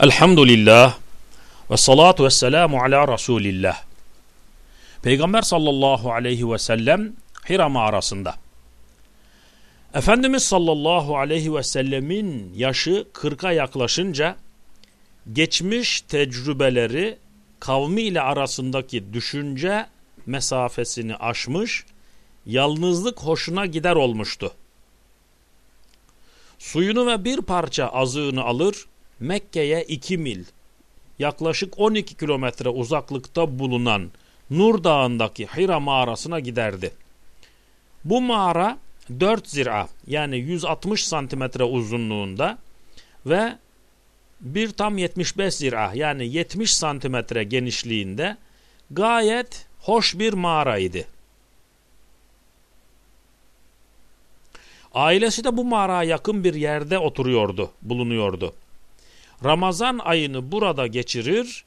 Elhamdülillah ve salatu ve selamu ala Resulillah. Peygamber sallallahu aleyhi ve sellem Hira mağarasında. Efendimiz sallallahu aleyhi ve sellemin yaşı 40'a yaklaşınca geçmiş tecrübeleri kavmi ile arasındaki düşünce mesafesini aşmış, yalnızlık hoşuna gider olmuştu. Suyunu ve bir parça azığını alır, Mekke'ye 2 mil, yaklaşık 12 kilometre uzaklıkta bulunan Nur Dağı'ndaki Hira mağarasına giderdi. Bu mağara 4 zira yani 160 santimetre uzunluğunda ve bir tam 75 zira yani 70 santimetre genişliğinde gayet hoş bir mağaraydı. Ailesi de bu mağaraya yakın bir yerde oturuyordu, bulunuyordu. Ramazan ayını burada geçirir,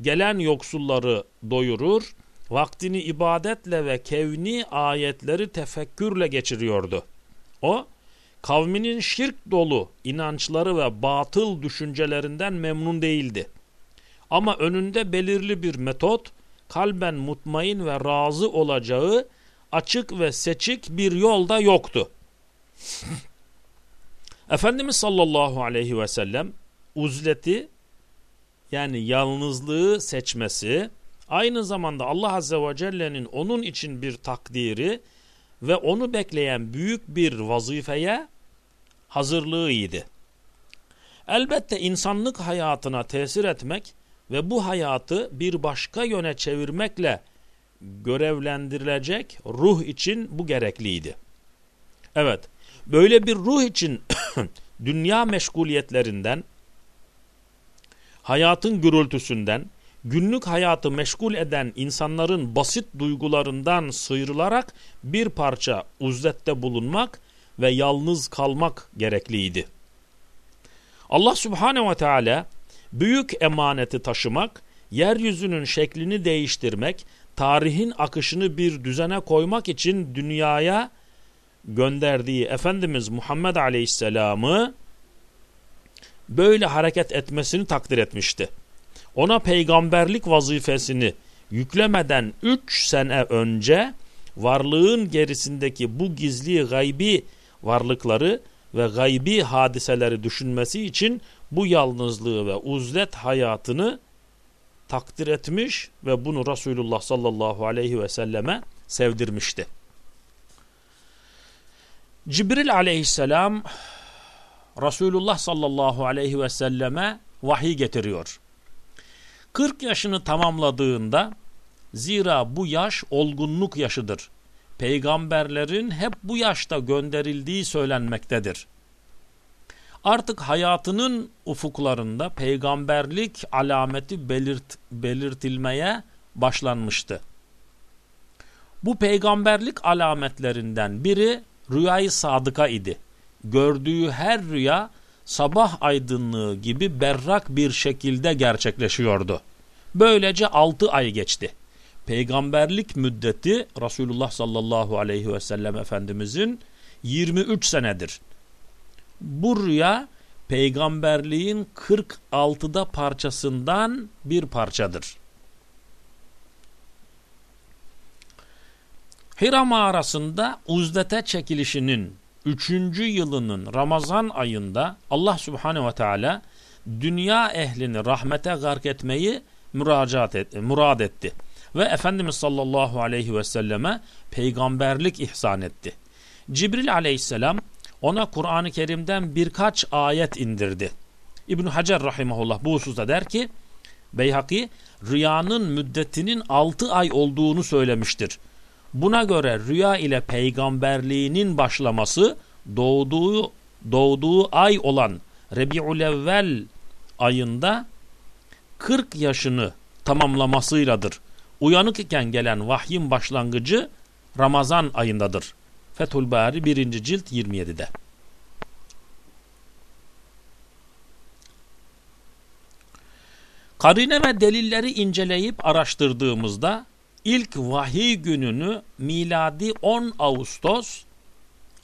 gelen yoksulları doyurur, vaktini ibadetle ve kevni ayetleri tefekkürle geçiriyordu. O, kavminin şirk dolu inançları ve batıl düşüncelerinden memnun değildi. Ama önünde belirli bir metot, kalben mutmain ve razı olacağı açık ve seçik bir yolda yoktu. Efendimiz sallallahu aleyhi ve sellem uzleti yani yalnızlığı seçmesi aynı zamanda Allah Azze ve Celle'nin onun için bir takdiri ve onu bekleyen büyük bir vazifeye hazırlığıydı. Elbette insanlık hayatına tesir etmek ve bu hayatı bir başka yöne çevirmekle görevlendirilecek ruh için bu gerekliydi. Evet, böyle bir ruh için dünya meşguliyetlerinden, hayatın gürültüsünden, günlük hayatı meşgul eden insanların basit duygularından sıyrılarak bir parça uzlette bulunmak ve yalnız kalmak gerekliydi. Allah Subhanahu ve Teala büyük emaneti taşımak, yeryüzünün şeklini değiştirmek, tarihin akışını bir düzene koymak için dünyaya gönderdiği Efendimiz Muhammed Aleyhisselam'ı böyle hareket etmesini takdir etmişti. Ona peygamberlik vazifesini yüklemeden 3 sene önce varlığın gerisindeki bu gizli gaybi varlıkları ve gaybi hadiseleri düşünmesi için bu yalnızlığı ve uzlet hayatını takdir etmiş ve bunu Resulullah sallallahu aleyhi ve selleme sevdirmişti. Cibril aleyhisselam Resulullah sallallahu aleyhi ve selleme vahiy getiriyor. 40 yaşını tamamladığında zira bu yaş olgunluk yaşıdır. Peygamberlerin hep bu yaşta gönderildiği söylenmektedir. Artık hayatının ufuklarında peygamberlik alameti belirt, belirtilmeye başlanmıştı. Bu peygamberlik alametlerinden biri rüyayı sadıka idi. Gördüğü her rüya sabah aydınlığı gibi berrak bir şekilde gerçekleşiyordu. Böylece 6 ay geçti. Peygamberlik müddeti Resulullah sallallahu aleyhi ve sellem Efendimizin 23 senedir. Bu rüya peygamberliğin 46'da parçasından bir parçadır. Hira mağarasında uzdete çekilişinin 3. yılının Ramazan ayında Allah Subhanahu ve Teala dünya ehlini rahmete gark etmeyi müracaat et, murad etti. Ve Efendimiz sallallahu aleyhi ve selleme peygamberlik ihsan etti. Cibril aleyhisselam ona Kur'an-ı Kerim'den birkaç ayet indirdi. İbn Hacer rahimahullah bu hususta der ki Beyhaki rüyanın müddetinin 6 ay olduğunu söylemiştir. Buna göre rüya ile peygamberliğinin başlaması doğduğu doğduğu ay olan Rebiul Evvel ayında 40 yaşını tamamlamasıyladır. Uyanık iken gelen vahyin başlangıcı Ramazan ayındadır. Fethül Bari 1. cilt 27'de. Karine ve delilleri inceleyip araştırdığımızda ilk vahiy gününü miladi 10 Ağustos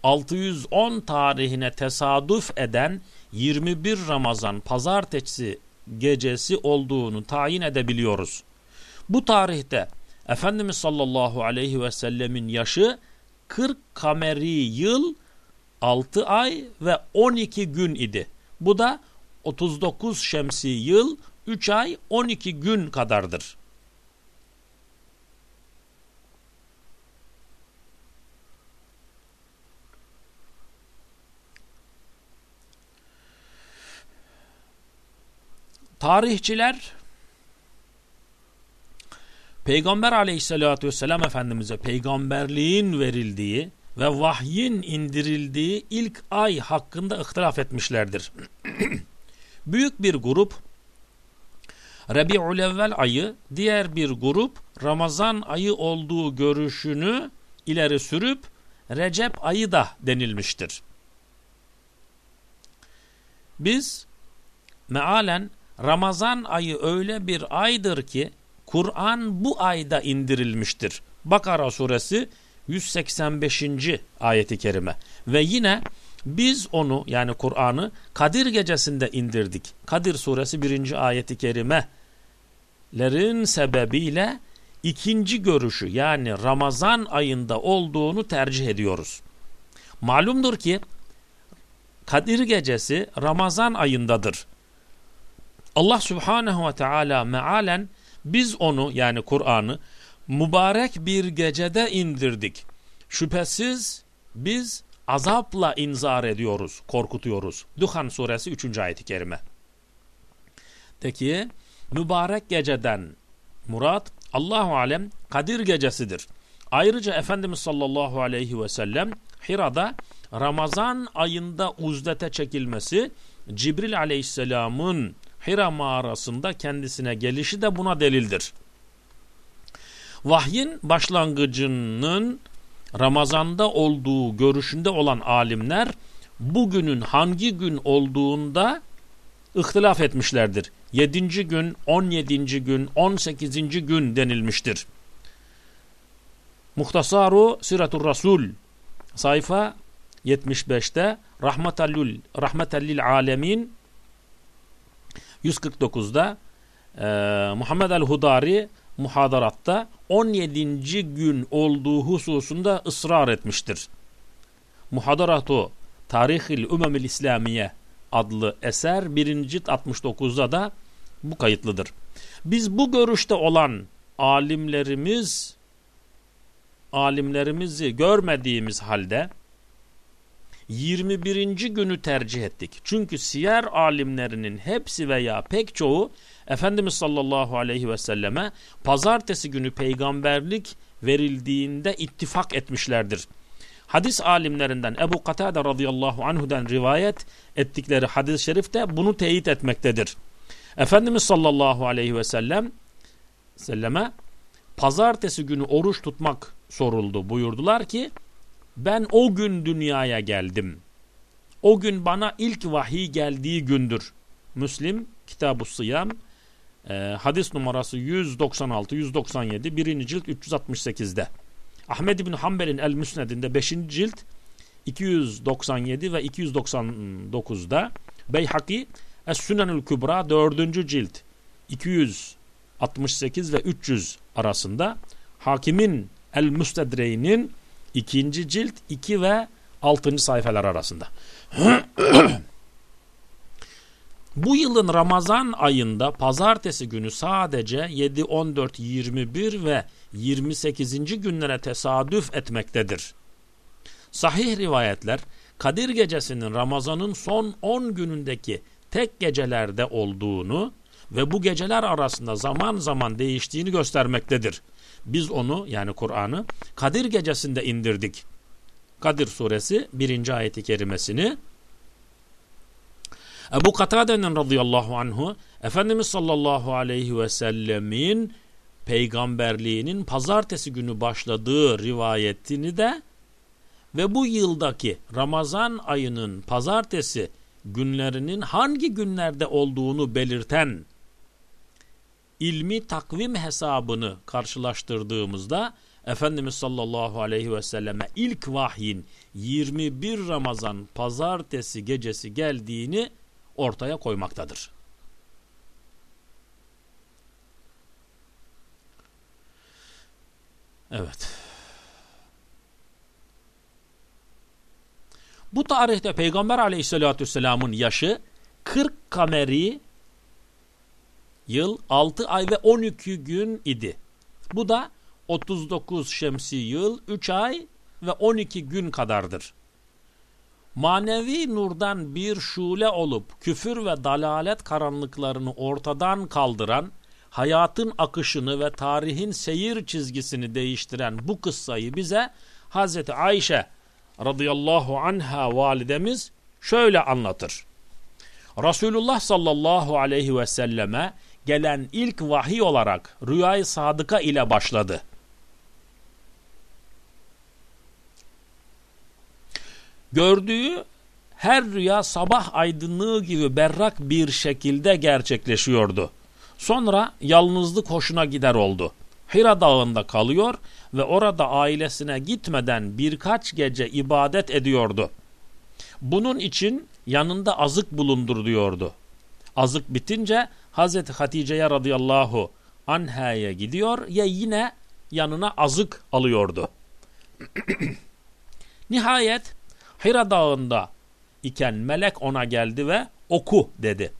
610 tarihine tesadüf eden 21 Ramazan pazartesi gecesi olduğunu tayin edebiliyoruz. Bu tarihte Efendimiz sallallahu aleyhi ve sellemin yaşı 40 kameri yıl 6 ay ve 12 gün idi. Bu da 39 şemsi yıl 3 ay 12 gün kadardır. Tarihçiler Peygamber aleyhissalatü vesselam Efendimiz'e peygamberliğin verildiği ve vahyin indirildiği ilk ay hakkında ihtilaf etmişlerdir. Büyük bir grup Rabi'ül ayı, diğer bir grup Ramazan ayı olduğu görüşünü ileri sürüp Recep ayı da denilmiştir. Biz mealen Ramazan ayı öyle bir aydır ki Kur'an bu ayda indirilmiştir. Bakara suresi 185. ayeti kerime. Ve yine biz onu yani Kur'an'ı Kadir gecesinde indirdik. Kadir suresi 1. ayeti kerimelerin sebebiyle ikinci görüşü yani Ramazan ayında olduğunu tercih ediyoruz. Malumdur ki Kadir gecesi Ramazan ayındadır. Allah Subhanahu ve Teala mealen biz onu yani Kur'an'ı mübarek bir gecede indirdik. Şüphesiz biz azapla inzar ediyoruz, korkutuyoruz. Duhan suresi 3. ayeti kerime. Peki mübarek geceden murat Allahu alem Kadir gecesidir. Ayrıca Efendimiz sallallahu aleyhi ve sellem Hira'da Ramazan ayında uzdete çekilmesi Cibril aleyhisselamın Hira mağarasında kendisine gelişi de buna delildir. Vahyin başlangıcının Ramazan'da olduğu görüşünde olan alimler bugünün hangi gün olduğunda ihtilaf etmişlerdir. 7. gün, 17. gün, 18. gün denilmiştir. Muhtasaru Siratul Rasul sayfa 75'te Rahmetallül Rahmetellil Alemin 149'da e, Muhammed el-Hudari muhadaratta 17. gün olduğu hususunda ısrar etmiştir. Muhadaratu Tarihil Ümemil İslamiye adlı eser 1. cilt 69'da da bu kayıtlıdır. Biz bu görüşte olan alimlerimiz alimlerimizi görmediğimiz halde 21. günü tercih ettik. Çünkü siyer alimlerinin hepsi veya pek çoğu Efendimiz sallallahu aleyhi ve selleme pazartesi günü peygamberlik verildiğinde ittifak etmişlerdir. Hadis alimlerinden Ebu Katade radıyallahu anhu'dan rivayet ettikleri hadis-i şerif de bunu teyit etmektedir. Efendimiz sallallahu aleyhi ve sellem selleme pazartesi günü oruç tutmak soruldu. Buyurdular ki ben o gün dünyaya geldim. O gün bana ilk vahiy geldiği gündür. Müslim Kitab-ı Sıyam e, hadis numarası 196 197 1. cilt 368'de. Ahmed bin Hanbel'in El Müsned'inde 5. cilt 297 ve 299'da. Beyhaki Es-Sünenül Kübra 4. cilt 268 ve 300 arasında. Hakimin El Müstedre'nin ikinci cilt 2 ve 6. sayfalar arasında. Bu yılın Ramazan ayında pazartesi günü sadece 7, 14, 21 ve 28. günlere tesadüf etmektedir. Sahih rivayetler Kadir gecesinin Ramazan'ın son 10 günündeki tek gecelerde olduğunu ve bu geceler arasında zaman zaman değiştiğini göstermektedir. Biz onu yani Kur'an'ı Kadir gecesinde indirdik. Kadir suresi 1. ayeti kerimesini Ebu Katade'nin radıyallahu anhu Efendimiz sallallahu aleyhi ve sellemin peygamberliğinin pazartesi günü başladığı rivayetini de ve bu yıldaki Ramazan ayının pazartesi günlerinin hangi günlerde olduğunu belirten ilmi takvim hesabını karşılaştırdığımızda Efendimiz sallallahu aleyhi ve selleme ilk vahyin 21 Ramazan pazartesi gecesi geldiğini ortaya koymaktadır. Evet. Bu tarihte Peygamber aleyhissalatü vesselamın yaşı 40 kameri yıl 6 ay ve 12 gün idi. Bu da 39 şemsi yıl 3 ay ve 12 gün kadardır. Manevi nurdan bir şule olup küfür ve dalalet karanlıklarını ortadan kaldıran, hayatın akışını ve tarihin seyir çizgisini değiştiren bu kıssayı bize Hz. Ayşe radıyallahu anha validemiz şöyle anlatır. Resulullah sallallahu aleyhi ve selleme gelen ilk vahiy olarak rüyayı sadıka ile başladı. Gördüğü her rüya sabah aydınlığı gibi berrak bir şekilde gerçekleşiyordu. Sonra yalnızlık hoşuna gider oldu. Hira dağında kalıyor ve orada ailesine gitmeden birkaç gece ibadet ediyordu. Bunun için yanında azık bulundur diyordu. Azık bitince Hazreti Hatice'ye radıyallahu anhaya gidiyor ya yine yanına azık alıyordu. Nihayet Hira dağında iken melek ona geldi ve oku dedi.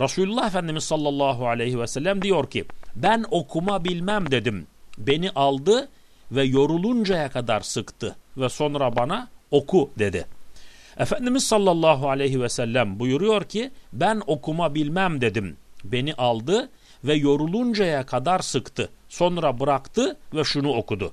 Resulullah Efendimiz sallallahu aleyhi ve sellem diyor ki ben okuma bilmem dedim. Beni aldı ve yoruluncaya kadar sıktı ve sonra bana oku dedi. Efendimiz sallallahu aleyhi ve sellem buyuruyor ki ben okuma bilmem dedim. Beni aldı ve yoruluncaya kadar sıktı. Sonra bıraktı ve şunu okudu.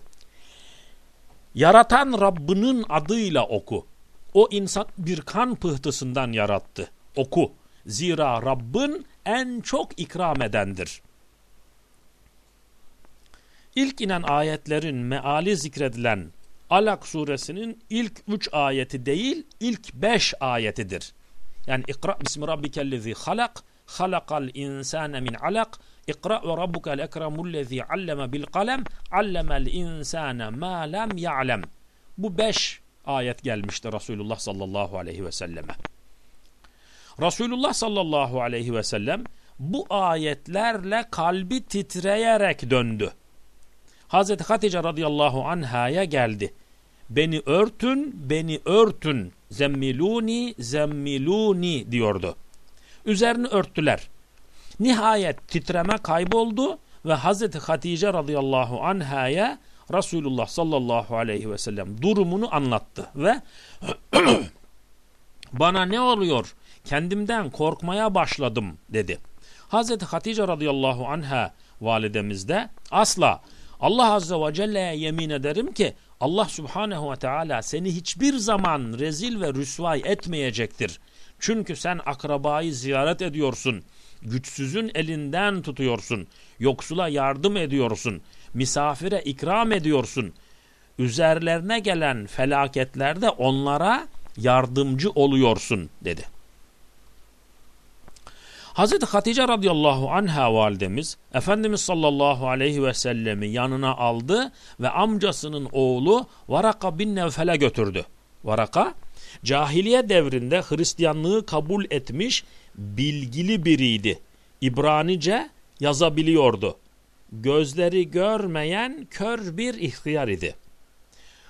Yaratan Rabbinin adıyla oku. O insan bir kan pıhtısından yarattı. Oku. Zira Rabbin en çok ikram edendir. İlk inen ayetlerin meali zikredilen Alak suresinin ilk üç ayeti değil, ilk beş ayetidir. Yani İkra bismi rabbikellezi halak, halakal insane min alak, İkra ve rabbukel ekremullezi alleme bil kalem, allemel insane ma lem ya'lem. Bu beş ayet gelmişti Resulullah sallallahu aleyhi ve selleme. Resulullah sallallahu aleyhi ve sellem bu ayetlerle kalbi titreyerek döndü. Hazreti Hatice radıyallahu anhaya geldi. Beni örtün, beni örtün, zemmiluni, zemmiluni diyordu. Üzerini örttüler. Nihayet titreme kayboldu ve Hazreti Hatice radıyallahu anhaya Resulullah sallallahu aleyhi ve sellem durumunu anlattı ve bana ne oluyor kendimden korkmaya başladım dedi. Hazreti Hatice radıyallahu anha validemiz de asla Allah azze ve celle'ye yemin ederim ki Allah subhanehu ve teala seni hiçbir zaman rezil ve rüsvay etmeyecektir. Çünkü sen akrabayı ziyaret ediyorsun. Güçsüzün elinden tutuyorsun. Yoksula yardım ediyorsun. Misafire ikram ediyorsun. Üzerlerine gelen felaketlerde onlara yardımcı oluyorsun dedi. Hazreti Hatice radıyallahu anha validemiz Efendimiz sallallahu aleyhi ve sellemi yanına aldı ve amcasının oğlu Varaka bin Nevfel'e götürdü. Varaka cahiliye devrinde Hristiyanlığı kabul etmiş bilgili biriydi. İbranice yazabiliyordu. Gözleri görmeyen kör bir ihtiyar idi.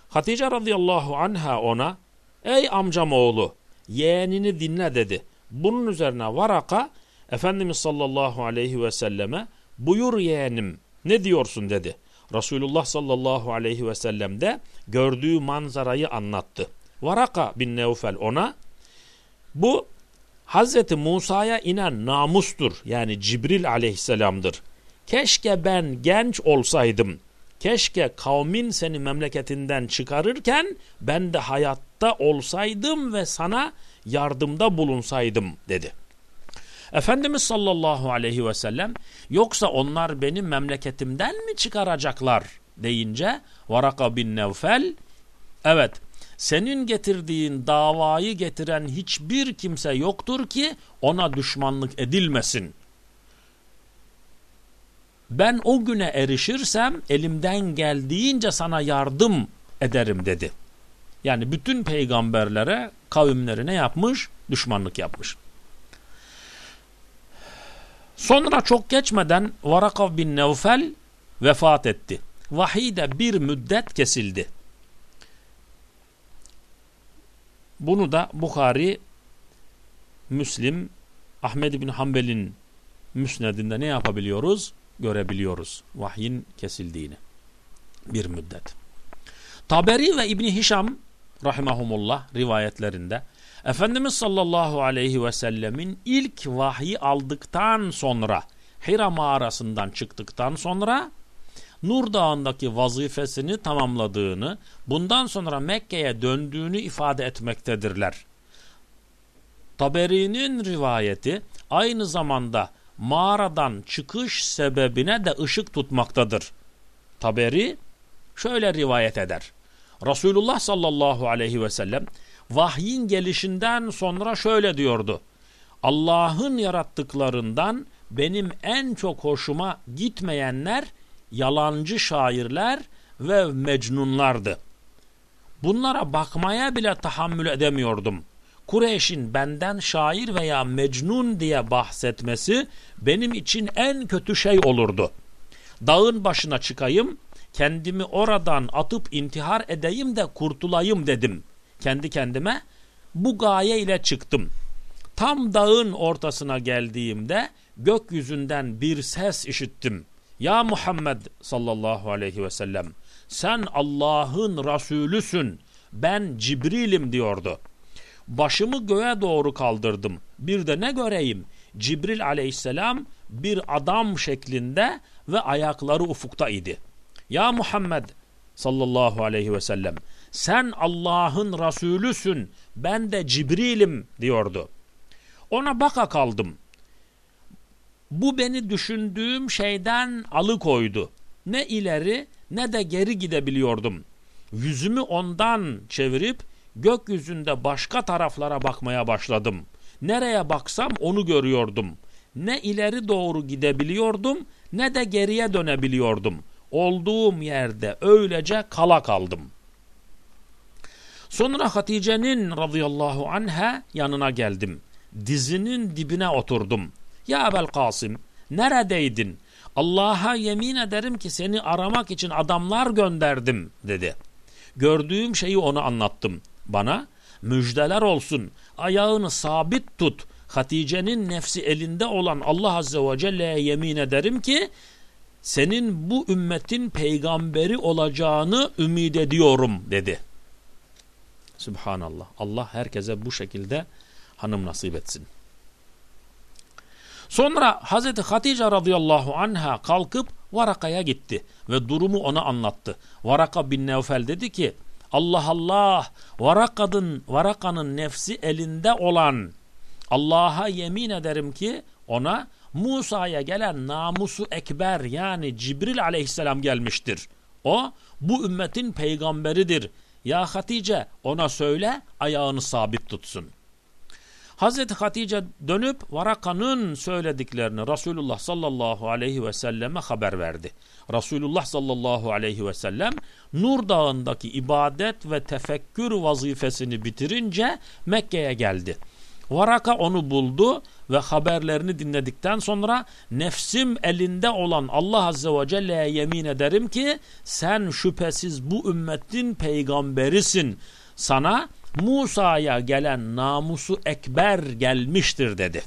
Hatice radıyallahu anha ona ey amcam oğlu yeğenini dinle dedi. Bunun üzerine Varaka Efendimiz sallallahu aleyhi ve selleme buyur yeğenim ne diyorsun dedi. Resulullah sallallahu aleyhi ve sellem de gördüğü manzarayı anlattı. Varaka bin Nevfel ona bu Hazreti Musa'ya inen namustur yani Cibril aleyhisselamdır. Keşke ben genç olsaydım. Keşke kavmin seni memleketinden çıkarırken ben de hayatta olsaydım ve sana yardımda bulunsaydım dedi. Efendimiz sallallahu aleyhi ve sellem yoksa onlar beni memleketimden mi çıkaracaklar deyince Varaka bin Nevfel evet senin getirdiğin davayı getiren hiçbir kimse yoktur ki ona düşmanlık edilmesin Ben o güne erişirsem elimden geldiğince sana yardım ederim dedi. Yani bütün peygamberlere kavimleri ne yapmış? Düşmanlık yapmış. Sonra çok geçmeden Varakav bin Nevfel vefat etti. Vahiy de bir müddet kesildi. Bunu da Bukhari, Müslim, Ahmed bin Hanbel'in müsnedinde ne yapabiliyoruz? Görebiliyoruz. Vahyin kesildiğini. Bir müddet. Taberi ve İbni Hişam rahimahumullah rivayetlerinde Efendimiz sallallahu aleyhi ve sellemin ilk vahyi aldıktan sonra Hira mağarasından çıktıktan sonra Nur Dağı'ndaki vazifesini tamamladığını, bundan sonra Mekke'ye döndüğünü ifade etmektedirler. Taberi'nin rivayeti aynı zamanda mağaradan çıkış sebebine de ışık tutmaktadır. Taberi şöyle rivayet eder. Resulullah sallallahu aleyhi ve sellem vahyin gelişinden sonra şöyle diyordu. Allah'ın yarattıklarından benim en çok hoşuma gitmeyenler yalancı şairler ve mecnunlardı. Bunlara bakmaya bile tahammül edemiyordum. Kureyş'in benden şair veya mecnun diye bahsetmesi benim için en kötü şey olurdu. Dağın başına çıkayım, kendimi oradan atıp intihar edeyim de kurtulayım dedim. Kendi kendime bu gaye ile çıktım. Tam dağın ortasına geldiğimde gökyüzünden bir ses işittim. Ya Muhammed sallallahu aleyhi ve sellem sen Allah'ın Resulüsün ben Cibril'im diyordu. Başımı göğe doğru kaldırdım. Bir de ne göreyim? Cibril aleyhisselam bir adam şeklinde ve ayakları ufukta idi. Ya Muhammed sallallahu aleyhi ve sellem sen Allah'ın Resulüsün ben de Cibril'im diyordu. Ona baka kaldım. Bu beni düşündüğüm şeyden alıkoydu. Ne ileri ne de geri gidebiliyordum. Yüzümü ondan çevirip gökyüzünde başka taraflara bakmaya başladım. Nereye baksam onu görüyordum. Ne ileri doğru gidebiliyordum ne de geriye dönebiliyordum. Olduğum yerde öylece kala kaldım. Sonra Hatice'nin radıyallahu anha yanına geldim. Dizinin dibine oturdum. Ya Ebel Kasım neredeydin? Allah'a yemin ederim ki seni aramak için adamlar gönderdim dedi. Gördüğüm şeyi ona anlattım. Bana müjdeler olsun ayağını sabit tut. Hatice'nin nefsi elinde olan Allah Azze ve Celle'ye yemin ederim ki senin bu ümmetin peygamberi olacağını ümit ediyorum dedi. Subhanallah. Allah herkese bu şekilde hanım nasip etsin. Sonra Hazreti Hatice radıyallahu anha kalkıp Varaka'ya gitti ve durumu ona anlattı. Varaka bin Nevfel dedi ki Allah Allah Varaka'nın Varaka'nın nefsi elinde olan Allah'a yemin ederim ki ona Musa'ya gelen namusu ekber yani Cibril aleyhisselam gelmiştir. O bu ümmetin peygamberidir. Ya Hatice ona söyle ayağını sabit tutsun.'' Hazreti Hatice dönüp Varaka'nın söylediklerini Resulullah sallallahu aleyhi ve selleme haber verdi. Resulullah sallallahu aleyhi ve sellem Nur Dağı'ndaki ibadet ve tefekkür vazifesini bitirince Mekke'ye geldi. Varaka onu buldu ve haberlerini dinledikten sonra nefsim elinde olan Allah Azze ve Celle'ye yemin ederim ki sen şüphesiz bu ümmetin peygamberisin. Sana Musa'ya gelen namusu ekber gelmiştir dedi.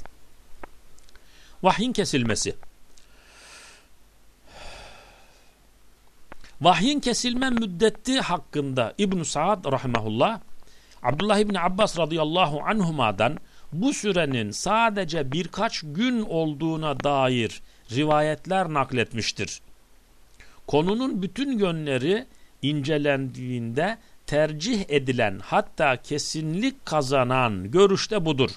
Vahyin kesilmesi. Vahyin kesilme müddeti hakkında İbn Saad rahimahullah Abdullah İbni Abbas radıyallahu anhuma'dan bu sürenin sadece birkaç gün olduğuna dair rivayetler nakletmiştir. Konunun bütün yönleri incelendiğinde tercih edilen hatta kesinlik kazanan görüşte budur.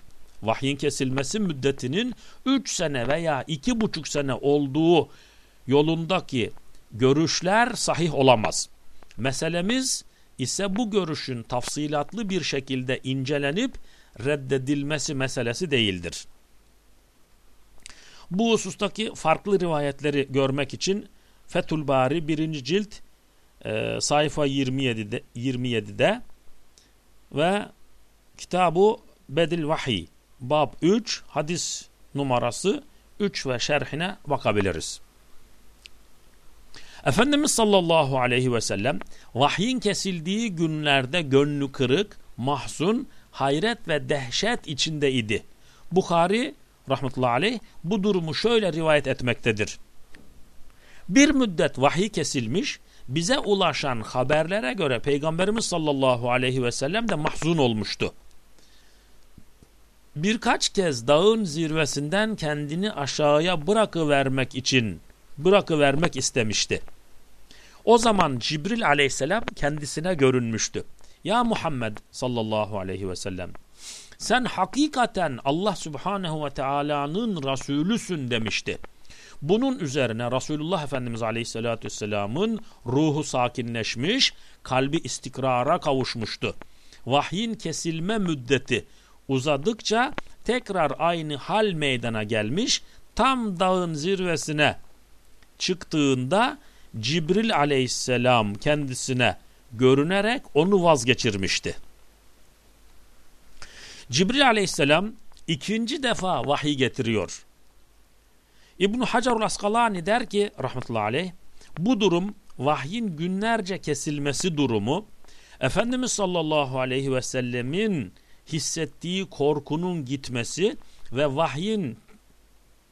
Vahyin kesilmesi müddetinin 3 sene veya 2,5 sene olduğu yolundaki görüşler sahih olamaz. Meselemiz ise bu görüşün tafsilatlı bir şekilde incelenip reddedilmesi meselesi değildir. Bu husustaki farklı rivayetleri görmek için Fethül Bari 1. cilt e, sayfa 27'de, 27'de ve kitabı Bedil Vahiy bab 3 hadis numarası 3 ve şerhine bakabiliriz. Efendimiz sallallahu aleyhi ve sellem vahyin kesildiği günlerde gönlü kırık, mahzun, hayret ve dehşet içindeydi. Bukhari rahmetullahi aleyh bu durumu şöyle rivayet etmektedir. Bir müddet vahiy kesilmiş, bize ulaşan haberlere göre Peygamberimiz sallallahu aleyhi ve sellem de mahzun olmuştu. Birkaç kez dağın zirvesinden kendini aşağıya bırakıvermek için bırakıvermek istemişti. O zaman Cibril aleyhisselam kendisine görünmüştü. Ya Muhammed sallallahu aleyhi ve sellem sen hakikaten Allah subhanehu ve teala'nın Resulüsün demişti. Bunun üzerine Resulullah Efendimiz Aleyhisselatü Vesselam'ın ruhu sakinleşmiş, kalbi istikrara kavuşmuştu. Vahyin kesilme müddeti uzadıkça tekrar aynı hal meydana gelmiş, tam dağın zirvesine çıktığında Cibril aleyhisselam kendisine görünerek onu vazgeçirmişti. Cibril aleyhisselam ikinci defa vahiy getiriyor. İbn Hacerul Askalani der ki rahmetullahi aleyh bu durum vahyin günlerce kesilmesi durumu Efendimiz sallallahu aleyhi ve sellemin hissettiği korkunun gitmesi ve vahyin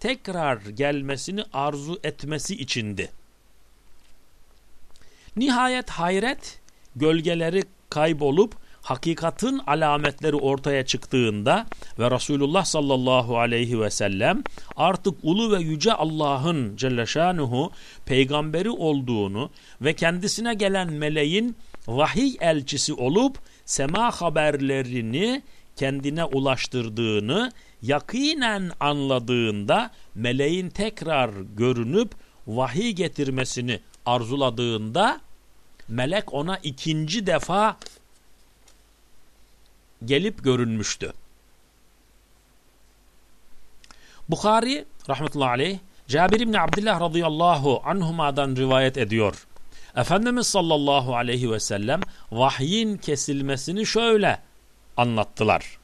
tekrar gelmesini arzu etmesi içindi. Nihayet hayret gölgeleri kaybolup hakikatin alametleri ortaya çıktığında ve Resulullah sallallahu aleyhi ve sellem artık ulu ve yüce Allah'ın Celle Şanuhu peygamberi olduğunu ve kendisine gelen meleğin vahiy elçisi olup sema haberlerini kendine ulaştırdığını yakinen anladığında meleğin tekrar görünüp vahiy getirmesini arzuladığında melek ona ikinci defa gelip görünmüştü. Bukhari rahmetullahi aleyh Cabir İbni Abdullah radıyallahu anhuma'dan rivayet ediyor. Efendimiz sallallahu aleyhi ve sellem vahyin kesilmesini şöyle anlattılar.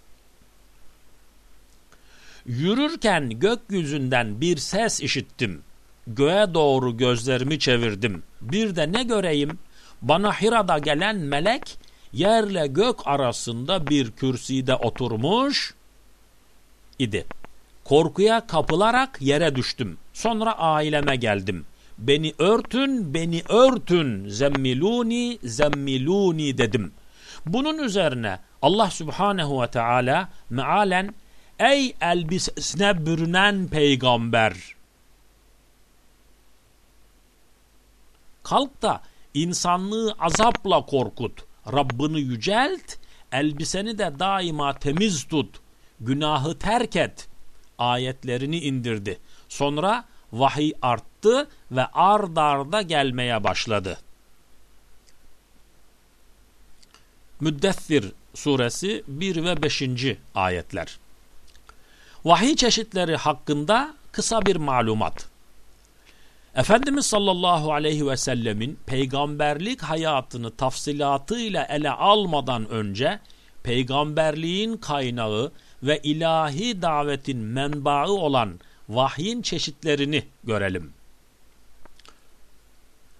Yürürken gökyüzünden bir ses işittim. Göğe doğru gözlerimi çevirdim. Bir de ne göreyim? Bana Hira'da gelen melek yerle gök arasında bir kürsüde oturmuş idi. Korkuya kapılarak yere düştüm. Sonra aileme geldim. Beni örtün, beni örtün, zemmiluni, zemmiluni dedim. Bunun üzerine Allah Subhanehu ve Teala mealen ey elbisesine bürünen peygamber kalk da insanlığı azapla korkut. Rabbini yücelt, elbiseni de daima temiz tut, günahı terk et ayetlerini indirdi. Sonra vahiy arttı ve ard arda gelmeye başladı. Müddessir suresi 1 ve 5. ayetler. Vahiy çeşitleri hakkında kısa bir malumat. Efendimiz sallallahu aleyhi ve sellemin peygamberlik hayatını tafsilatıyla ele almadan önce peygamberliğin kaynağı ve ilahi davetin menbaı olan vahyin çeşitlerini görelim.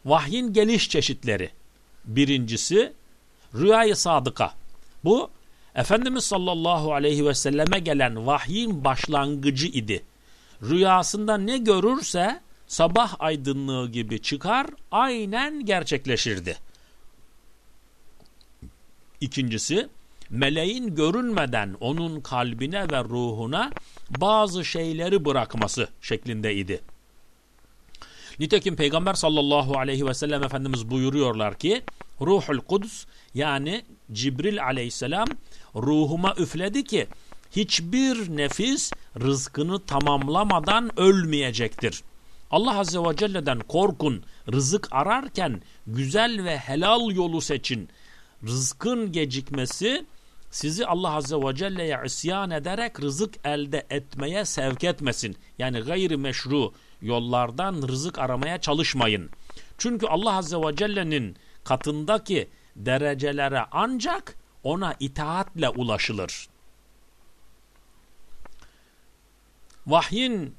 Vahyin geliş çeşitleri. Birincisi rüyayı sadıka. Bu Efendimiz sallallahu aleyhi ve selleme gelen vahyin başlangıcı idi. Rüyasında ne görürse sabah aydınlığı gibi çıkar, aynen gerçekleşirdi. İkincisi, meleğin görünmeden onun kalbine ve ruhuna bazı şeyleri bırakması şeklindeydi. Nitekim Peygamber sallallahu aleyhi ve sellem Efendimiz buyuruyorlar ki Ruhul Kudüs yani Cibril aleyhisselam ruhuma üfledi ki hiçbir nefis rızkını tamamlamadan ölmeyecektir. Allah Azze ve Celle'den korkun, rızık ararken güzel ve helal yolu seçin. Rızkın gecikmesi sizi Allah Azze ve Celle'ye isyan ederek rızık elde etmeye sevk etmesin. Yani gayri meşru yollardan rızık aramaya çalışmayın. Çünkü Allah Azze ve Celle'nin katındaki derecelere ancak ona itaatle ulaşılır. Vahyin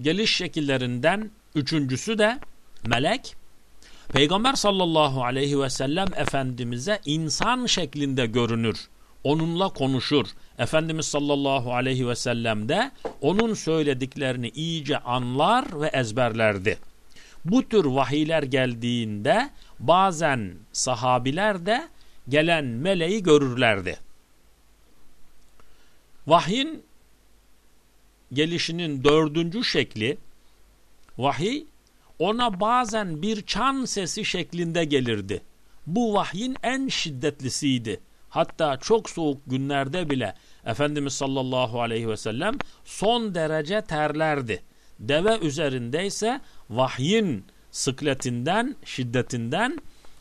geliş şekillerinden üçüncüsü de melek. Peygamber sallallahu aleyhi ve sellem Efendimiz'e insan şeklinde görünür. Onunla konuşur. Efendimiz sallallahu aleyhi ve sellem de onun söylediklerini iyice anlar ve ezberlerdi. Bu tür vahiyler geldiğinde bazen sahabiler de gelen meleği görürlerdi. Vahyin gelişinin dördüncü şekli vahiy ona bazen bir çan sesi şeklinde gelirdi. Bu vahyin en şiddetlisiydi. Hatta çok soğuk günlerde bile Efendimiz sallallahu aleyhi ve sellem son derece terlerdi. Deve üzerindeyse vahyin sıkletinden, şiddetinden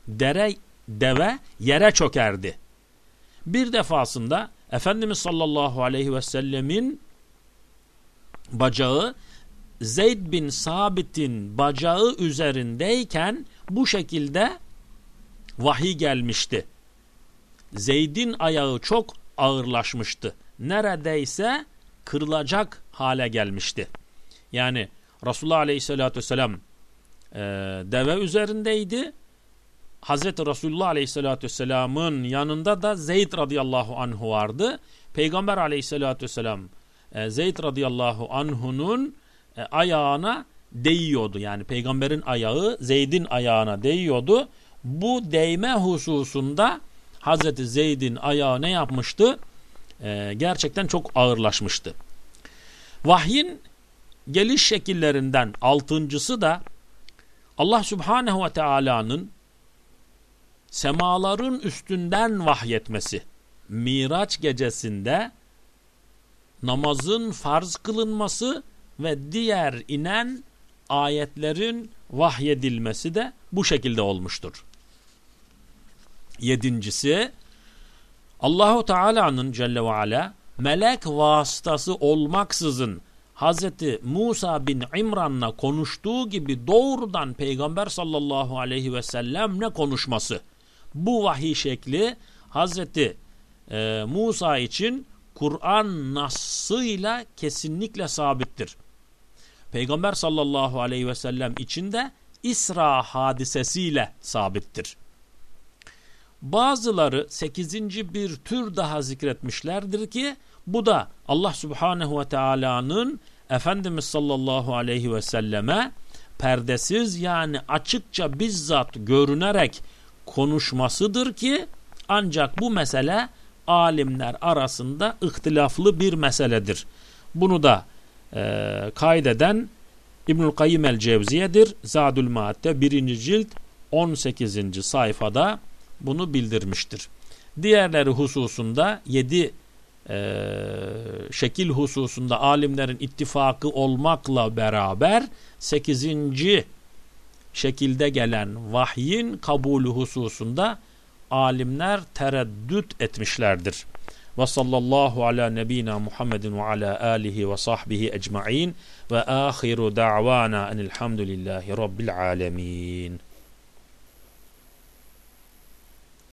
dere, deve yere çökerdi. Bir defasında Efendimiz sallallahu aleyhi ve sellemin bacağı Zeyd bin Sabit'in bacağı üzerindeyken bu şekilde vahiy gelmişti. Zeyd'in ayağı çok ağırlaşmıştı. Neredeyse kırılacak hale gelmişti. Yani Resulullah Aleyhisselatü Vesselam e, deve üzerindeydi. Hazreti Resulullah Aleyhisselatü Vesselam'ın yanında da Zeyd radıyallahu anhu vardı. Peygamber Aleyhisselatü Vesselam e, Zeyd radıyallahu anhu'nun e, ayağına değiyordu. Yani peygamberin ayağı Zeyd'in ayağına değiyordu. Bu değme hususunda Hazreti Zeyd'in ayağı ne yapmıştı? E, gerçekten çok ağırlaşmıştı. Vahyin geliş şekillerinden altıncısı da Allah Subhanehu ve Teala'nın semaların üstünden vahyetmesi. Miraç gecesinde namazın farz kılınması ve diğer inen ayetlerin vahyedilmesi de bu şekilde olmuştur. Yedincisi Allahu Teala'nın Celle ve Ala melek vasıtası olmaksızın Hazreti Musa bin İmran'la konuştuğu gibi doğrudan Peygamber sallallahu aleyhi ve sellemle konuşması. Bu vahiy şekli Hazreti e, Musa için Kur'an nasıyla kesinlikle sabittir. Peygamber sallallahu aleyhi ve sellem içinde İsra hadisesiyle sabittir. Bazıları sekizinci bir tür daha zikretmişlerdir ki bu da Allah subhanehu ve teala'nın Efendimiz sallallahu aleyhi ve selleme perdesiz yani açıkça bizzat görünerek konuşmasıdır ki ancak bu mesele alimler arasında ihtilaflı bir meseledir. Bunu da e, kaydeden İbnül Kayyim el Cevziye'dir. Zadül Maad'de 1. cilt 18. sayfada bunu bildirmiştir. Diğerleri hususunda 7 e, şekil hususunda alimlerin ittifakı olmakla beraber 8. şekilde gelen vahyin kabulü hususunda alimler tereddüt etmişlerdir. Ve sallallahu ala nebina Muhammedin ve ala alihi ve sahbihi ecma'in ve ahiru da'vana enilhamdülillahi rabbil alemin.